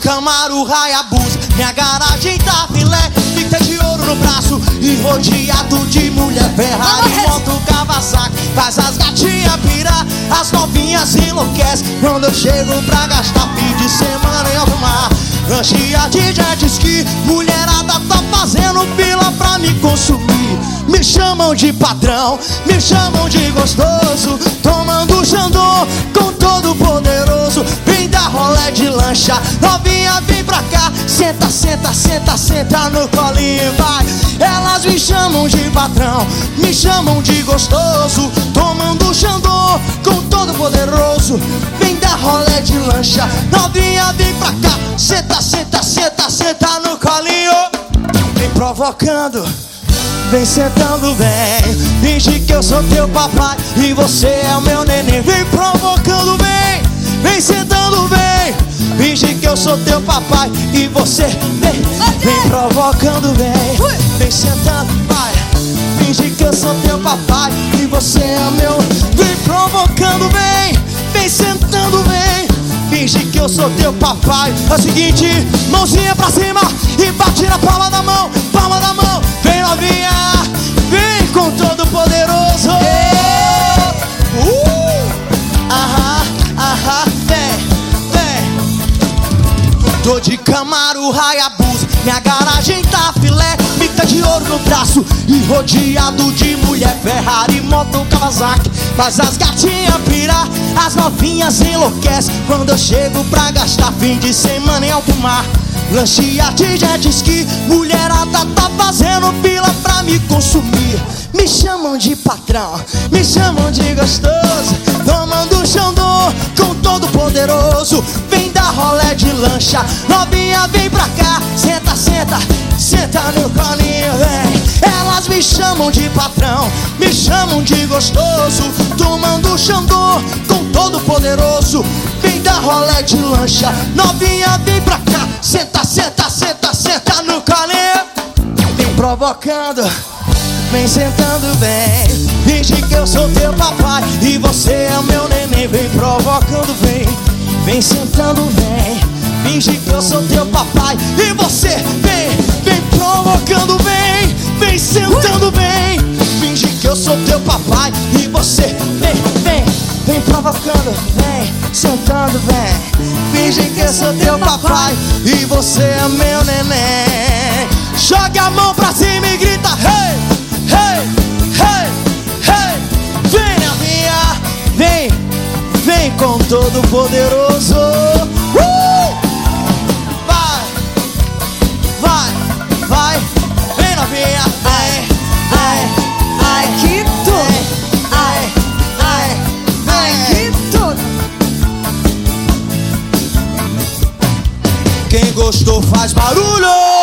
Camaro, Hayabusa Minha garagem tá filé Fica de ouro no braço E rodeado de mulher Ferrari, moto, Kawasaki Faz as gatinhas pirar As novinhas enlouquecem. Quando eu chego pra gastar Fim de semana em alto mar Lanchia de jet ski Mulherada tá fazendo fila pra me consumir. Me chamam de padrão Me chamam de gostoso Tomando Xandô lancha Novinha vem pra cá. Senta, senta, senta, senta no colinho vai. Elas me chamam de patrão Me chamam de gostoso. Tomando Xandô Com todo poderoso. Vem dar rolé de lancha. Novinha vem pra cá. Senta, senta, senta, senta no colinho. Vem provocando Vem sentando bem. Finge que eu sou teu papai E você é o meu neném. Vem provocando bem Vem sentando bem Finge que eu sou teu papai E você vem. Vem provocando bem Vem sentando, vai. Finge que eu sou teu papai E você é meu. Vem provocando bem Vem sentando bem Finge que eu sou teu papai. É o seguinte, mãozinha pra cima E bate na palma da mão Palma da mão, vem De Camaro, Hayabusa Minha garagem tá filé Mica de ouro no braço. E rodeado de mulher Ferrari, moto, Kawasaki. Faz as gatinhas pirar As novinhas enlouquecem Quando eu chego pra gastar Fim de semana em alto mar. Lanchia de jet ski Mulherada tá fazendo fila pra me consumir. Me chamam de patrão Me chamam de gostoso. Tomando Xandô Com todo poderoso. Vem rolé de lancha. Novinha vem pra cá. Senta, senta Senta no colinho, vem Elas me chamam de patrão Me chamam de gostoso. Tomando Xandô Com todo poderoso. Vem dar rolé de lancha. Novinha vem pra cá. Senta, senta, senta, senta no colinho. Vem provocando Vem sentando bem. Finge que eu sou teu papai E você é o meu neném. Vem provocando bem Vem sentando bem Finge que eu sou teu papai. E você vem, vem provocando bem Vem sentando bem Finge que eu sou teu papai. E você vem, vem, vem provocando Vem, sentando bem Finge que eu sou teu papai. E você é meu neném. Joga a mão pra cima e grita Hey, hey, hey, hey. Vem novinha, vem Vem com todo poderoso Quem gostou faz barulho